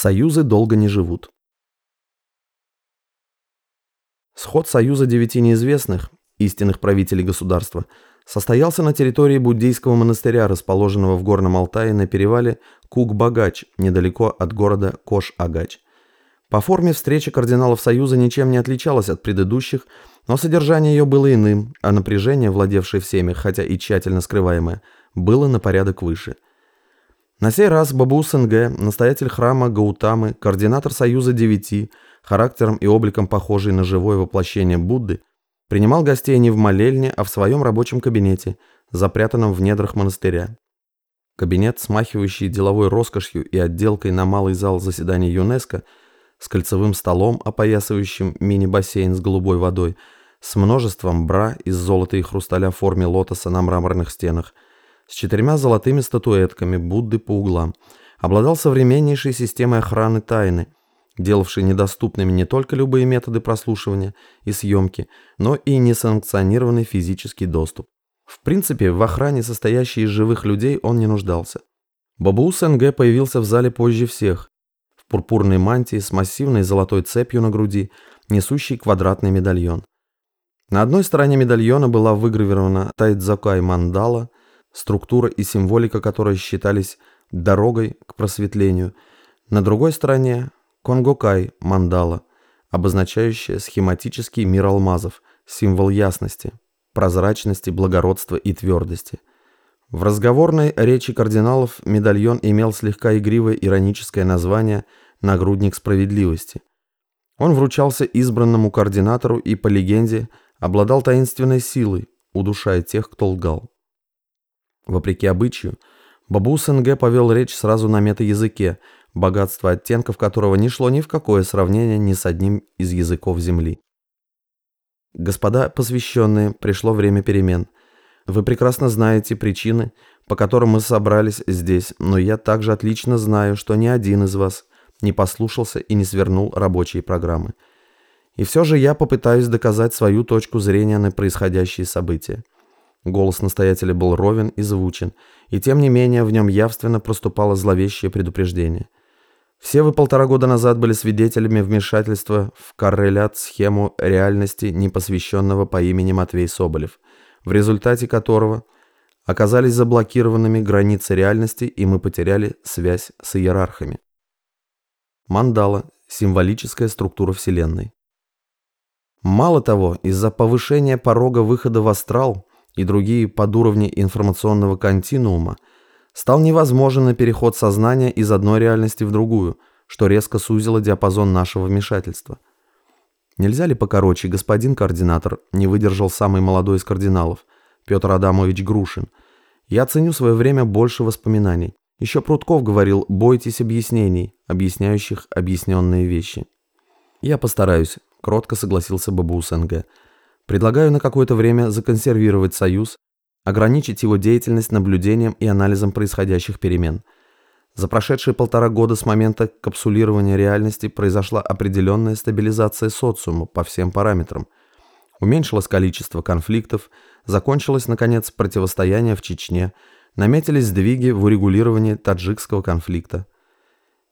Союзы долго не живут. Сход Союза девяти неизвестных, истинных правителей государства, состоялся на территории буддийского монастыря, расположенного в Горном Алтае на перевале Кук-Багач, недалеко от города Кош-Агач. По форме встреча кардиналов Союза ничем не отличалась от предыдущих, но содержание ее было иным, а напряжение, владевшее всеми, хотя и тщательно скрываемое, было на порядок выше – на сей раз Бабу Сенге, настоятель храма Гаутамы, координатор Союза Девяти, характером и обликом похожий на живое воплощение Будды, принимал гостей не в молельне, а в своем рабочем кабинете, запрятанном в недрах монастыря. Кабинет, смахивающий деловой роскошью и отделкой на малый зал заседаний ЮНЕСКО, с кольцевым столом, опоясывающим мини-бассейн с голубой водой, с множеством бра из золота и хрусталя в форме лотоса на мраморных стенах – с четырьмя золотыми статуэтками Будды по углам, обладал современнейшей системой охраны тайны, делавшей недоступными не только любые методы прослушивания и съемки, но и несанкционированный физический доступ. В принципе, в охране, состоящей из живых людей, он не нуждался. Бабу СНГ появился в зале позже всех, в пурпурной мантии с массивной золотой цепью на груди, несущей квадратный медальон. На одной стороне медальона была выгравирована Тайдзакай мандала, структура и символика которой считались дорогой к просветлению. На другой стороне – Конгокай мандала, обозначающая схематический мир алмазов, символ ясности, прозрачности, благородства и твердости. В разговорной речи кардиналов медальон имел слегка игривое ироническое название «Нагрудник справедливости». Он вручался избранному координатору и, по легенде, обладал таинственной силой, удушая тех, кто лгал. Вопреки обычаю, Бабу СНГ повел речь сразу на метаязыке, богатство оттенков которого не шло ни в какое сравнение ни с одним из языков Земли. Господа посвященные, пришло время перемен. Вы прекрасно знаете причины, по которым мы собрались здесь, но я также отлично знаю, что ни один из вас не послушался и не свернул рабочие программы. И все же я попытаюсь доказать свою точку зрения на происходящие события. Голос настоятеля был ровен и звучен, и тем не менее в нем явственно проступало зловещее предупреждение. Все вы полтора года назад были свидетелями вмешательства в коррелят-схему реальности непосвященного по имени Матвей Соболев, в результате которого оказались заблокированными границы реальности и мы потеряли связь с иерархами. Мандала – символическая структура Вселенной. Мало того, из-за повышения порога выхода в астрал и другие подуровни информационного континуума, стал невозможен переход сознания из одной реальности в другую, что резко сузило диапазон нашего вмешательства. Нельзя ли покороче, господин координатор, не выдержал самый молодой из кардиналов, Петр Адамович Грушин. Я ценю свое время больше воспоминаний. Еще Прутков говорил «бойтесь объяснений, объясняющих объясненные вещи». Я постараюсь, кротко согласился Бабу СНГ. Предлагаю на какое-то время законсервировать Союз, ограничить его деятельность наблюдением и анализом происходящих перемен. За прошедшие полтора года с момента капсулирования реальности произошла определенная стабилизация социума по всем параметрам. Уменьшилось количество конфликтов, закончилось, наконец, противостояние в Чечне, наметились сдвиги в урегулировании таджикского конфликта.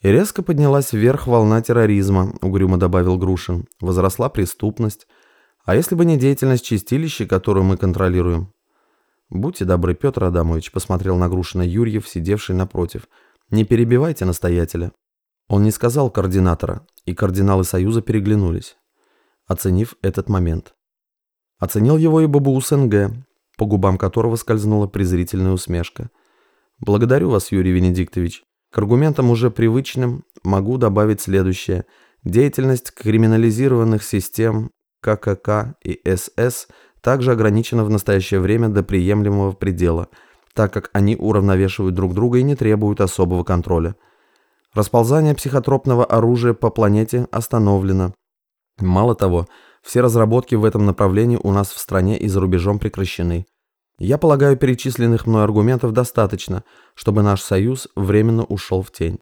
И резко поднялась вверх волна терроризма, угрюмо добавил Грушин. Возросла преступность, а если бы не деятельность чистилища, которую мы контролируем? Будьте добры, Петр Адамович, посмотрел на Грушина Юрьев, сидевший напротив. Не перебивайте настоятеля. Он не сказал координатора, и кардиналы Союза переглянулись, оценив этот момент. Оценил его и Бабу СНГ, по губам которого скользнула презрительная усмешка. «Благодарю вас, Юрий Венедиктович. К аргументам уже привычным могу добавить следующее. Деятельность криминализированных систем ККК и СС также ограничено в настоящее время до приемлемого предела, так как они уравновешивают друг друга и не требуют особого контроля. Расползание психотропного оружия по планете остановлено. Мало того, все разработки в этом направлении у нас в стране и за рубежом прекращены. Я полагаю, перечисленных мной аргументов достаточно, чтобы наш союз временно ушел в тень.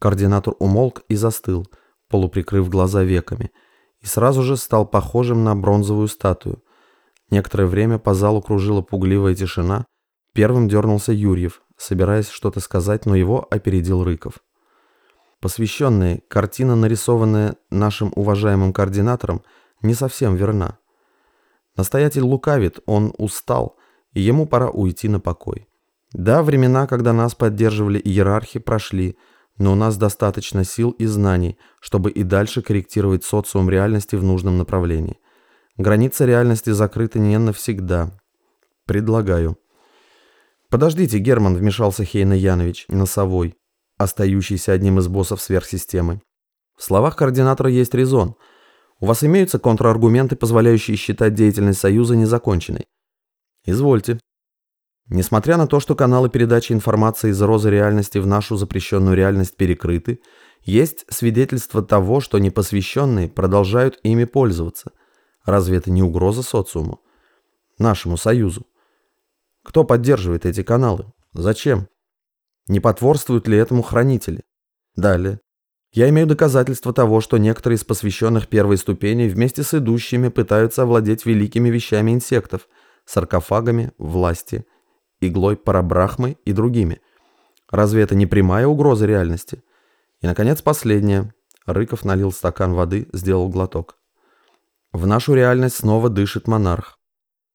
Координатор умолк и застыл, полуприкрыв глаза веками – и сразу же стал похожим на бронзовую статую. Некоторое время по залу кружила пугливая тишина. Первым дернулся Юрьев, собираясь что-то сказать, но его опередил Рыков. Посвященные, картина, нарисованная нашим уважаемым координатором, не совсем верна. Настоятель лукавит, он устал, и ему пора уйти на покой. Да, времена, когда нас поддерживали иерархи, прошли, но у нас достаточно сил и знаний, чтобы и дальше корректировать социум реальности в нужном направлении. Граница реальности закрыта не навсегда. Предлагаю. Подождите, Герман, вмешался Хейна Янович, носовой, остающийся одним из боссов сверхсистемы. В словах координатора есть резон. У вас имеются контраргументы, позволяющие считать деятельность Союза незаконченной? Извольте. Несмотря на то, что каналы передачи информации из розы реальности в нашу запрещенную реальность перекрыты, есть свидетельство того, что непосвященные продолжают ими пользоваться. Разве это не угроза социуму? Нашему союзу. Кто поддерживает эти каналы? Зачем? Не потворствуют ли этому хранители? Далее. Я имею доказательства того, что некоторые из посвященных первой ступени вместе с идущими пытаются овладеть великими вещами инсектов, саркофагами, власти, иглой парабрахмы и другими. Разве это не прямая угроза реальности? И, наконец, последнее. Рыков налил стакан воды, сделал глоток. В нашу реальность снова дышит монарх.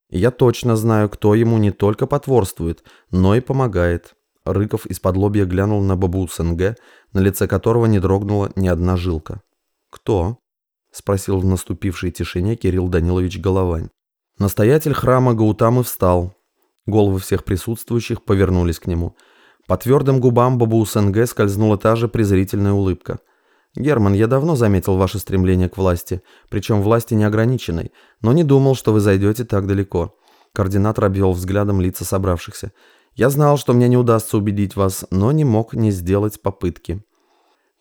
И я точно знаю, кто ему не только потворствует, но и помогает. Рыков из-под лобья глянул на Бабу СНГ, на лице которого не дрогнула ни одна жилка. «Кто?» – спросил в наступившей тишине Кирилл Данилович Головань. Настоятель храма Гаутамы встал, Головы всех присутствующих повернулись к нему. По твердым губам Бабу СНГ скользнула та же презрительная улыбка. «Герман, я давно заметил ваше стремление к власти, причем власти неограниченной, но не думал, что вы зайдете так далеко». Координатор обвел взглядом лица собравшихся. «Я знал, что мне не удастся убедить вас, но не мог не сделать попытки.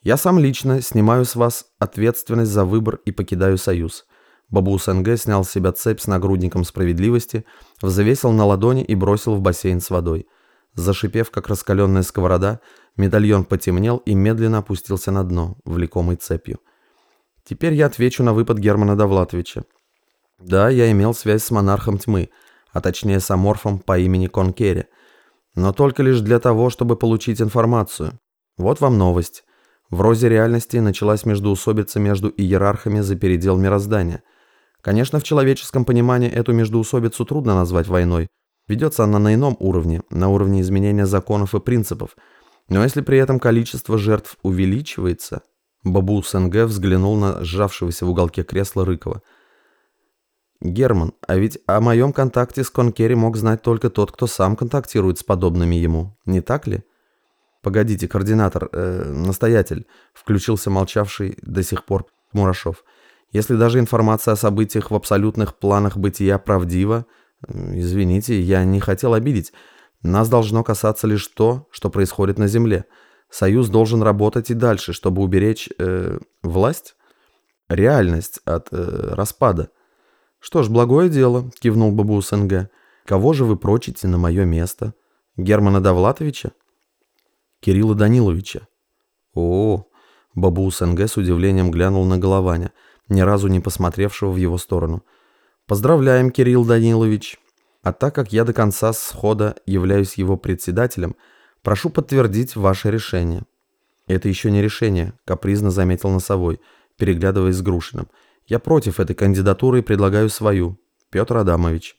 Я сам лично снимаю с вас ответственность за выбор и покидаю Союз. Бабу СНГ снял с себя цепь с нагрудником справедливости, взвесил на ладони и бросил в бассейн с водой. Зашипев, как раскаленная сковорода, медальон потемнел и медленно опустился на дно, влекомый цепью. Теперь я отвечу на выпад Германа Довлатовича. Да, я имел связь с монархом тьмы, а точнее с аморфом по имени Конкери, но только лишь для того, чтобы получить информацию. Вот вам новость. В розе реальности началась междоусобица между иерархами за передел мироздания – Конечно, в человеческом понимании эту междоусобицу трудно назвать войной. Ведется она на ином уровне, на уровне изменения законов и принципов. Но если при этом количество жертв увеличивается... Бабу СНГ взглянул на сжавшегося в уголке кресла Рыкова. «Герман, а ведь о моем контакте с Конкери мог знать только тот, кто сам контактирует с подобными ему, не так ли?» «Погодите, координатор, э, настоятель», — включился молчавший до сих пор Мурашов — если даже информация о событиях в абсолютных планах бытия правдива, извините, я не хотел обидеть, нас должно касаться лишь то, что происходит на Земле. Союз должен работать и дальше, чтобы уберечь э, власть, реальность от э, распада. Что ж, благое дело, кивнул Бабу СНГ. Кого же вы прочите на мое место? Германа Довлатовича? Кирилла Даниловича? О, Бабу СНГ с удивлением глянул на Голованя ни разу не посмотревшего в его сторону. «Поздравляем, Кирилл Данилович. А так как я до конца схода являюсь его председателем, прошу подтвердить ваше решение». «Это еще не решение», — капризно заметил Носовой, переглядываясь с Грушиным. «Я против этой кандидатуры и предлагаю свою. Петр Адамович».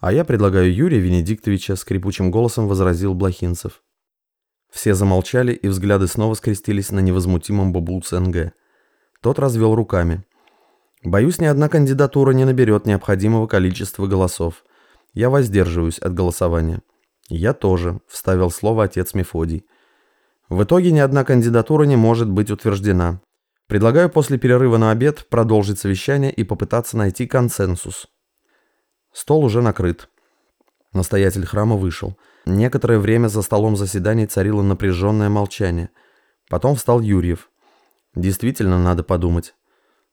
«А я предлагаю Юрия Венедиктовича», — скрипучим голосом возразил Блохинцев. Все замолчали, и взгляды снова скрестились на невозмутимом Бабу ЦНГ. Тот развел руками. «Боюсь, ни одна кандидатура не наберет необходимого количества голосов. Я воздерживаюсь от голосования». «Я тоже», — вставил слово отец Мефодий. «В итоге ни одна кандидатура не может быть утверждена. Предлагаю после перерыва на обед продолжить совещание и попытаться найти консенсус». Стол уже накрыт. Настоятель храма вышел. Некоторое время за столом заседаний царило напряженное молчание. Потом встал Юрьев. Действительно, надо подумать.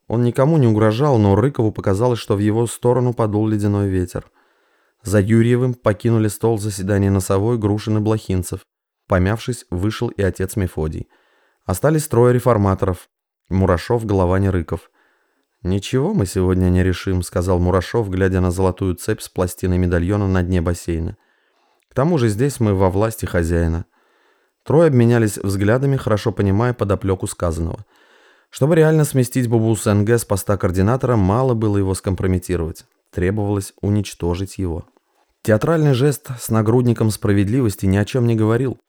Он никому не угрожал, но Рыкову показалось, что в его сторону подул ледяной ветер. За Юрьевым покинули стол заседания носовой Грушин и Блохинцев. Помявшись, вышел и отец Мефодий. Остались трое реформаторов. Мурашов, Голованя, Рыков. «Ничего мы сегодня не решим», — сказал Мурашов, глядя на золотую цепь с пластиной медальона на дне бассейна. «К тому же здесь мы во власти хозяина. Трое обменялись взглядами, хорошо понимая подоплеку сказанного. Чтобы реально сместить Бабус НГ с поста координатора, мало было его скомпрометировать. Требовалось уничтожить его. Театральный жест с нагрудником справедливости ни о чем не говорил.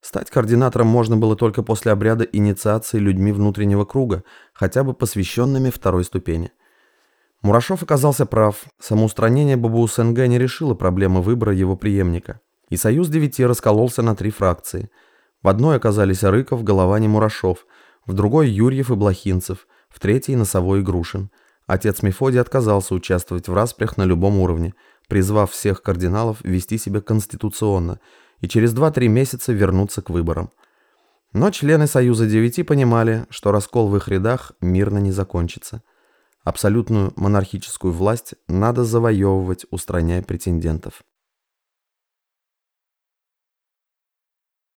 Стать координатором можно было только после обряда инициации людьми внутреннего круга, хотя бы посвященными второй ступени. Мурашов оказался прав. Самоустранение Бабу СНГ не решило проблемы выбора его преемника. И Союз Девяти раскололся на три фракции. В одной оказались Рыков, Головань и Мурашов, в другой Юрьев и Блохинцев, в третьей Носовой и Грушин. Отец Мефодий отказался участвовать в распрях на любом уровне, призвав всех кардиналов вести себя конституционно – и через 2-3 месяца вернуться к выборам. Но члены Союза Девяти понимали, что раскол в их рядах мирно не закончится. Абсолютную монархическую власть надо завоевывать, устраняя претендентов.